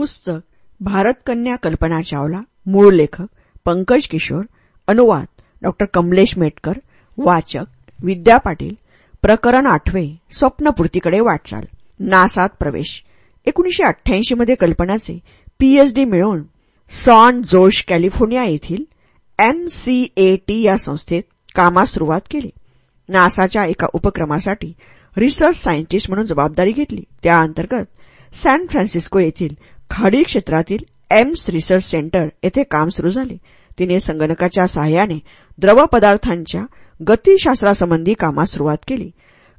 पुस्तक भारतकन्या कल्पना चावला मूळ लेखक पंकज किशोर अनुवाद डॉक्टर कमलेश मेटकर वाचक विद्या पाटील प्रकरण आठवे स्वप्नपूर्तीकडे वाटचाल नासात प्रवेश. एकोणीशे अठ्ठ्याऐंशी मध्ये कल्पनाचे पीएचडी मिळवून सॉन जोश कॅलिफोर्निया येथील एमसीएटी या संस्थेत कामास सुरुवात केली. नासाच्या एका उपक्रमासाठी रिसर्च सायंटिस्ट म्हणून जबाबदारी घेतली. त्याअंतर्गत सॅन फ्रान्सिस्को येथील खाडी क्षेत्रातील एम्स रिसर्च सेंटर येथे काम सुरू झाले. तिने संगणकाच्या सहाय्याने द्रव पदार्थांच्या गतीशास्त्रासंबंधी कामास सुरुवात केली.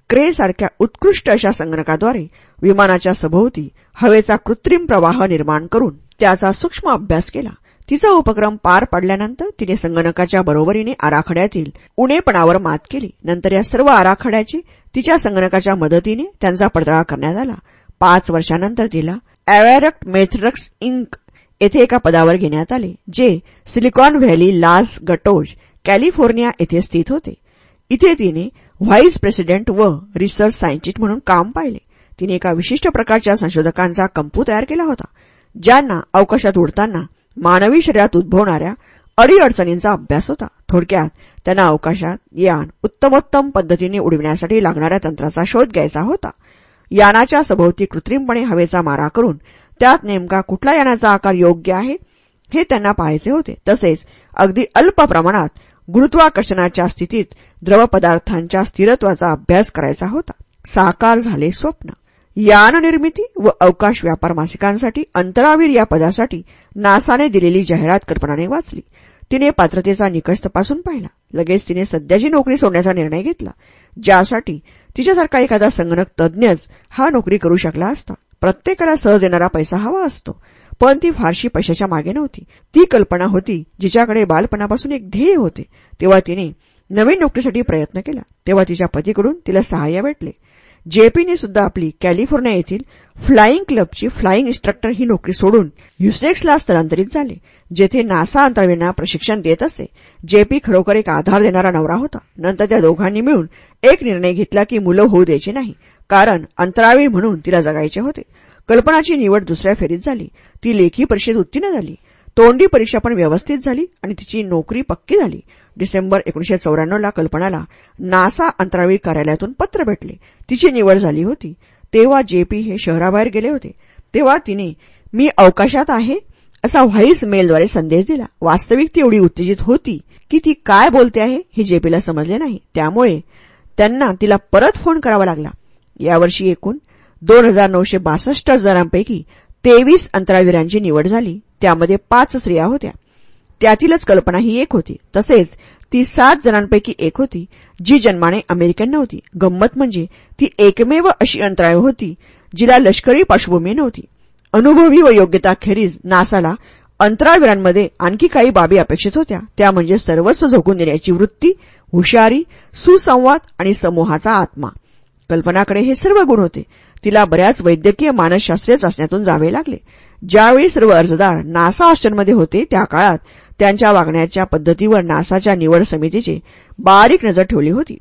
क्रे सारख्या उत्कृष्ट अशा संगणकाद्वारे विमानाच्या सभोवती हवेचा कृत्रिम प्रवाह निर्माण करून त्याचा सूक्ष्म अभ्यास केला. तिचा उपक्रम पार पडल्यानंतर तिने संगणकाच्या बरोबरीने आराखड्यातील उणेपणावर मात केली. नंतर या सर्व आराखड्याची तिच्या संगणकाच्या मदतीने त्यांचा पडताळा करण्यात आला. पाच वर्षानंतर तिला अॅवेरक्ट मेथ्रक्स इंक येथे एका पदावर घेण्यात आले जे Silicon Valley Los Gatos California येथे स्थित होते. इथे तिने व्हाईस प्रेसिडेंट व रिसर्च सायंटिस्ट म्हणून काम पाहिले. तिने एका विशिष्ट प्रकारच्या संशोधकांचा कंपू तयार केला होता ज्यांना अवकाशात उडताना मानवी शरीरात उद्भवणाऱ्या अडीअडचणींचा अभ्यास होता. थोडक्यात त्यांना अवकाशात यान उत्तमोत्तम पद्धतीने उडविण्यासाठी लागणाऱ्या तंत्राचा शोध घ्यायचा होता. यानाच्या सभोवती कृत्रिमपणे हवेचा मारा करून त्यात नेमका कुठला यानाचा आकार योग्य आहे हे त्यांना पाहायचे होते. तसेच अगदी अल्प प्रमाणात गुरुत्वाकर्षणाच्या स्थितीत द्रवपदार्थांच्या स्थिरत्वाचा अभ्यास करायचा होता. साकार झाले स्वप्न. यान निर्मिती व अवकाश व्यापार मासिकांसाठी अंतरावीर या पदासाठी नासाने दिलेली जाहिरात कल्पनाने वाचली. तिने पात्रतेचा निकष तपासून पाहिला. लगेच तिने सध्याची नोकरी सोडण्याचा निर्णय घेतला ज्यासाठी तिच्यासारखा एखादा संगणक तज्ज्ञच हा नोकरी करू शकला असता. प्रत्येकाला सहज येणारा पैसा हवा असतो. पण ती फारशी पैशाच्या मागे नव्हती. ती कल्पना होती जिच्याकडे बालपणापासून एक ध्येय होते. तेव्हा तिने नवीन नोकरीसाठी प्रयत्न केला. तेव्हा तिच्या पतीकडून तिला सहाय्य भेटले. जेपीने सुद्धा आपली कॅलिफोर्निया येथील फ्लाईंग क्लबची फ्लाईंग इन्स्ट्रक्टर ही नोकरी सोडून युसेक्सला स्थलांतरित झाले जेथे नासा अंतरावीरांना प्रशिक्षण देत असे जेपी खरोखर एक आधार देणारा नवरा होता. नंतर त्या दोघांनी मिळून एक निर्णय घेतला की मुलं होऊ द्यायची नाही कारण अंतरावीर म्हणून तिला जगायचे होते. कल्पनाची निवड दुसऱ्या फेरीत झाली. ती लेखी परीक्षेत उत्तीर्ण झाली. तोंडी परीक्षा पण व्यवस्थित झाली आणि तिची नोकरी पक्की झाली. डिसेंबर एकोणीशे चौऱ्याण्णवला कल्पनाला नासा अंतरावीर कार्यालयातून पत्र भेटले. तिची निवड झाली होती. तेव्हा जेपी हे शहराबाहेर गेले होते तेव्हा तिने मी अवकाशात आहे असा व्हाईस मेलद्वारे संदेश दिला. वास्तविक ती एवढी उत्तेजित होती की ती काय बोलते आहे हे जेपीला समजले नाही. त्यामुळे त्यांना तिला परत फोन करावा लागला. यावर्षी एकूण दोन हजार नऊशे बासष्ट जणांपैकी तेवीस अंतरावीरांची निवड झाली. त्यामध्ये पाच स्त्रिया होत्या. त्यातीलच कल्पना ही एक होती. तसेच ती सात जणांपैकी एक होती जी जन्माने अमेरिकन नव्हती. गंमत म्हणजे ती एकमेव अशी अंतराळ होती जिला लष्करी पार्श्वभूमी नव्हती. अनुभवी व योग्यता खेरीज नासाला अंतराळवीरांमध्ये आणखी काही बाबी अपेक्षित होत्या. त्या म्हणजे सर्वस्व झोकून देण्याची वृत्ती हुशारी सुसंवाद आणि समूहाचा आत्मा. कल्पनाकडे हे सर्व गुण होते. तिला बऱ्याच वैद्यकीय मानसशास्त्रीय चाचण्यातून जावे लागले. ज्यावेळी सर्व अर्जदार नासा हॉस्टेलमध्ये होते त्या काळात त्यांच्या वागण्याच्या पद्धतीवर नासाच्या निवड समितीची बारीक नजर ठेवली होती.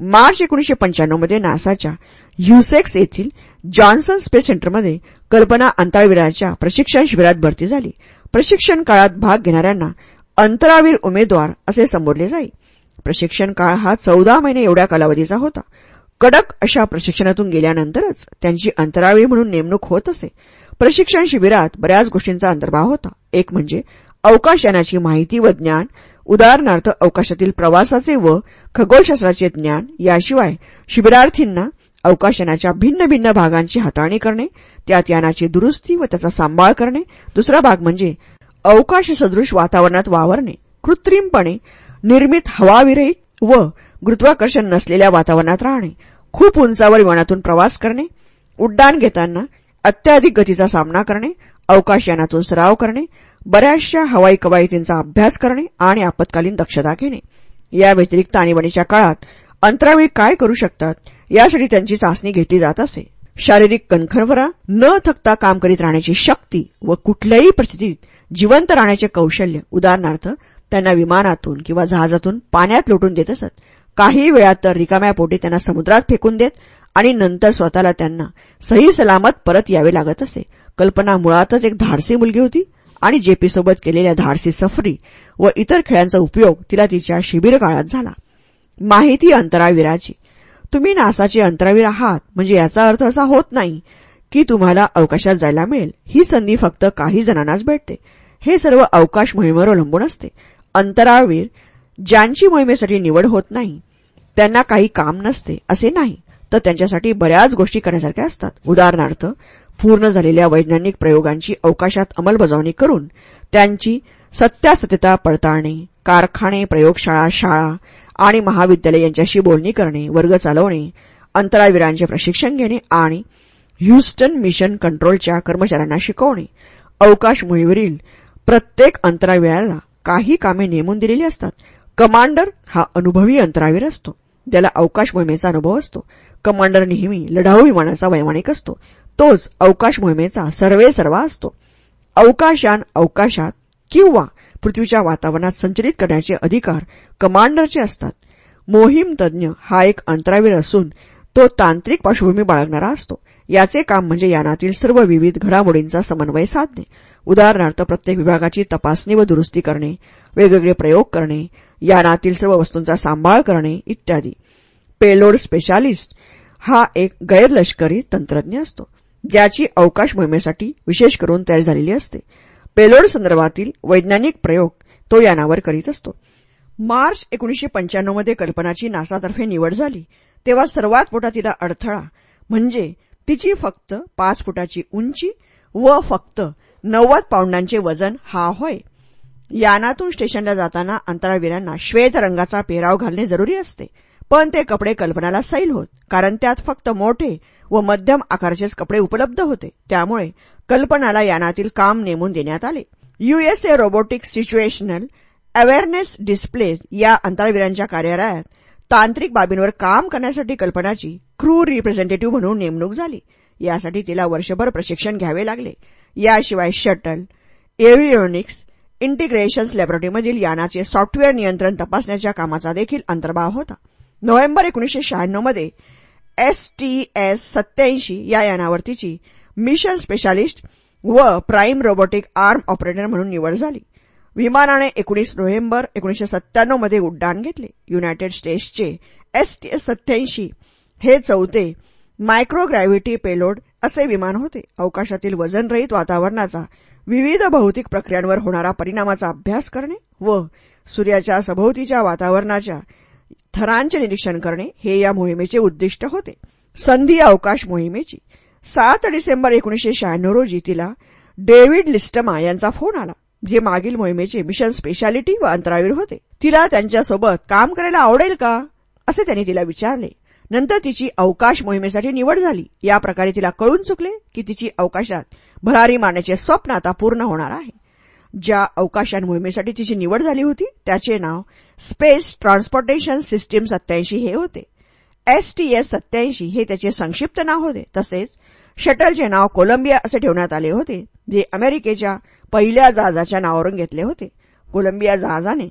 मार्च एकोणीशे पंच्याण्णवमध्ये नासाच्या ह्युसेक्स येथील जॉन्सन स्पेस सेंटरमध्ये कल्पना अंतराळवीराच्या प्रशिक्षण शिबिरात भरती झाली. प्रशिक्षण काळात भाग घेणाऱ्यांना अंतरावीर उमेदवार असे संबोधले जाई. प्रशिक्षण काळ हा चौदा महिने एवढ्या कालावधीचा होता. कडक अशा प्रशिक्षणातून गेल्यानंतरच त्यांची अंतराळवीर म्हणून नेमणूक होत असे. प्रशिक्षण शिबिरात बऱ्याच गोष्टींचा अंतर्भाव होता. एक म्हणजे अवकाशयानाची माहिती व ज्ञान उदाहरणार्थ अवकाशातील प्रवासाचे व खगोलशास्त्राचे ज्ञान याशिवाय शिबिरार्थींना अवकाशयानाच्या भिन्न भिन्न भागांची हाताळणी करणे त्यात यानाची दुरुस्ती व त्याचा सांभाळ करणे. दुसरा भाग म्हणजे अवकाश सदृश वातावरणात वावरणे. कृत्रिमपणे निर्मित हवाविरहित व गुरुत्वाकर्षण नसलेल्या वातावरणात राहणे. खूप उंचावर विमानातून प्रवास करणे. उड्डाण घेताना अत्याधिक गतीचा सामना करणे. अवकाशयानातून सराव करणे. बऱ्याचशा हवाई कवायतींचा अभ्यास करणे आणि आपत्कालीन दक्षता घेणे. या व्यतिरिक्त आणीबाणीच्या काळात अंतरावेळी काय करू शकतात यासाठी त्यांची चाचणी घेतली जात असे. शारीरिक कणखरभरा न थकता काम करीत राहण्याची शक्ती व कुठल्याही परिस्थितीत जिवंत राहण्याचे कौशल्य उदाहरणार्थ त्यांना विमानातून किंवा जहाजातून पाण्यात लोटून देत असत. काही वेळात तर रिकाम्या पोटी त्यांना समुद्रात फेकून देत आणि नंतर स्वतःला त्यांना सही सलामत परत यावे लागत असे. कल्पना मुळातच एक धाडसी मुलगी होती. आणि जेपीसोबत केलेल्या धाडसी सफरी व इतर खेळांचा उपयोग तिला तिच्या शिबिर काळात झाला. माहिती अंतरावीराची. तुम्ही नासाचे अंतरावीर आहात म्हणजे याचा अर्थ असा होत नाही की तुम्हाला अवकाशात जायला मिळेल. ही संधी फक्त काही जणांनाच भेटते. हे सर्व अवकाश मोहिमेवर अवलंबून असते. अंतराळवीर ज्यांची मोहिमेसाठी निवड होत नाही त्यांना काही काम नसते असे नाही. तर त्यांच्यासाठी बऱ्याच गोष्टी करण्यासारख्या असतात. उदाहरणार्थ पूर्ण झालेल्या वैज्ञानिक प्रयोगांची अवकाशात अंमलबजावणी करून त्यांची सत्यासत्यता पडताळणे कारखाने प्रयोगशाळा शाळा आणि महाविद्यालय यांच्याशी बोलणी करणे वर्ग चालवणे अंतराळवीरांचे प्रशिक्षण घेणे आणि ह्युस्टन मिशन कंट्रोलच्या कर्मचाऱ्यांना शिकवणे. अवकाश मोहिमेवरील प्रत्येक अंतरावीराला काही कामे नेमून दिलेली असतात. कमांडर हा अनुभवी अंतरावीर असतो. त्याला अवकाश मोहिमेचा अनुभव असतो. कमांडर नेहमी लढाऊ विमानाचा वैमानिक असतो. तोच अवकाश मोहिमेचा सर्वे सर्वा असतो. अवकाशान अवकाशात किंवा पृथ्वीच्या वातावरणात संचलित करण्याचे अधिकार कमांडरचे असतात. मोहीम तज्ज्ञ हा एक अंतरावीर असून तो तांत्रिक पार्श्वभूमी बाळगणारा असतो. याचे काम म्हणजे यानातील सर्व विविध घडामोडींचा समन्वय साधणे. उदाहरणार्थ प्रत्येक विभागाची तपासणी व दुरुस्ती करणे वेगवेगळे प्रयोग करणे यानातील सर्व वस्तूंचा सांभाळ करणे इत्यादी. पेलोड स्पेशालिस्ट हा एक गैरलष्करी तंत्रज्ञ असतो. ज्याची अवकाश मोहिमेसाठी विशेष करून तयार झालेली असते. पेलोड संदर्भातील वैज्ञानिक प्रयोग तो यानावर करीत असतो. मार्च एकोणीशे पंच्याण्णवमध्ये कल्पनाची नासातर्फे निवड झाली. तेव्हा सर्वात मोठा तिला अडथळा म्हणजे तिची फक्त पाच फुटाची उंची व फक्त नव्वद पाऊंडांचे वजन हा होय. यानातून स्टेशनला जाताना अंतराळवीरांना श्वेत रंगाचा पेहराव घालणे जरुरी असते. पण ते कपडे कल्पनाला सैल होत कारण त्यात फक्त मोठे व मध्यम आकाराचेच कपडे उपलब्ध होते. त्यामुळे कल्पनाला यानातील काम नेमून देण्यात आले. USA robotic situational awareness display या अंतरावीरांच्या कार्यालयात तांत्रिक बाबींवर काम करण्यासाठी कल्पनाची क्रू रिप्रेझेंटेटिव्ह म्हणून नेमणूक झाली. यासाठी तिला वर्षभर प्रशिक्षण घ्यावे लागले. याशिवाय शटल एव्हिओनिक्स इंटिग्रेशन्स लॅबोरेटरीमधील यानाचे सॉफ्टवेअर नियंत्रण तपासण्याच्या कामाचा देखील अंतर्भाव होता. नोव्हेंबर एकोणीशे शहाण्णवमध्ये एस टी एस सत्याऐंशी या यानावर तिची मिशन स्पेशालिस्ट व प्राईम रोबोटिक आर्म ऑपरेटर म्हणून निवड झाली. विमानाने एकोणीस नोव्हेंबर एकोणीशे सत्त्याण्णवमध्ये उड्डाण घेतले. युनायटेड स्टेट्सचे एस टी एस सत्याऐंशी हे चौथे मायक्रोग्रॅव्हिटी पेलोड असे विमान होते. अवकाशातील वजनरहित वातावरणाचा विविध भौतिक प्रक्रियांवर होणारा परिणामाचा अभ्यास करणे व सूर्याच्या सभोवतीच्या वातावरणाच्या थरांचे निरीक्षण करणे हे या मोहिमेचे उद्दिष्ट होते. संधी अवकाश मोहिमेची. सात डिसेंबर एकोणीशे शहाण्णव रोजी तिला डेव्हिड लिस्टमा यांचा फोन आला जे मागील मोहिमेचे मिशन स्पेशालिटी व अंतरावीर होते. तिला त्यांच्यासोबत काम करायला आवडेल का? असे त्यांनी तिला विचारले. नंतर तिची अवकाश मोहिमेसाठी निवड झाली. या प्रकारे तिला कळून चुकले की तिची अवकाशात भरारी मारण्याचे स्वप्न आता पूर्ण होणार आहे. ज्या अवकाशान मोहिमेसाठी तिची निवड झाली होती त्याचे नाव स्पेस ट्रान्सपोर्टेशन सिस्टीम सत्याऐंशी हे होते. एसटीएस सत्याऐंशी हे त्याचे संक्षिप्त नाव होते. तसेच शटलचे नाव कोलंबिया असे ठेवण्यात आले होते जे अमेरिकेच्या पहिल्या जहाजाच्या नावावरून घेतले होते. कोलंबिया जहाजाने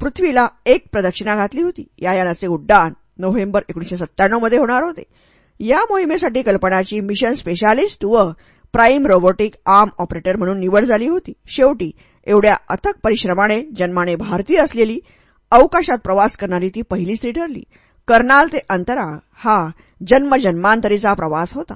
पृथ्वीला एक प्रदक्षिणा घातली होती. या यानाचे उड्डाण नोव्हेंबर एकोणीशे सत्त्याण्णवमध्ये होणार होते. या मोहिमेसाठी कल्पनाची मिशन स्पेशालिस्ट व प्राईम रोबोटिक आर्म ऑपरेटर म्हणून निवड झाली होती. शेवटी एवढ्या अथक परिश्रमाने जन्माने भारतीय असलेली अवकाशात प्रवास करणारी ती पहिली स्त्री ठरली कर्नाल ते अंतरा हा जन्मजन्मांतरीचा प्रवास होता.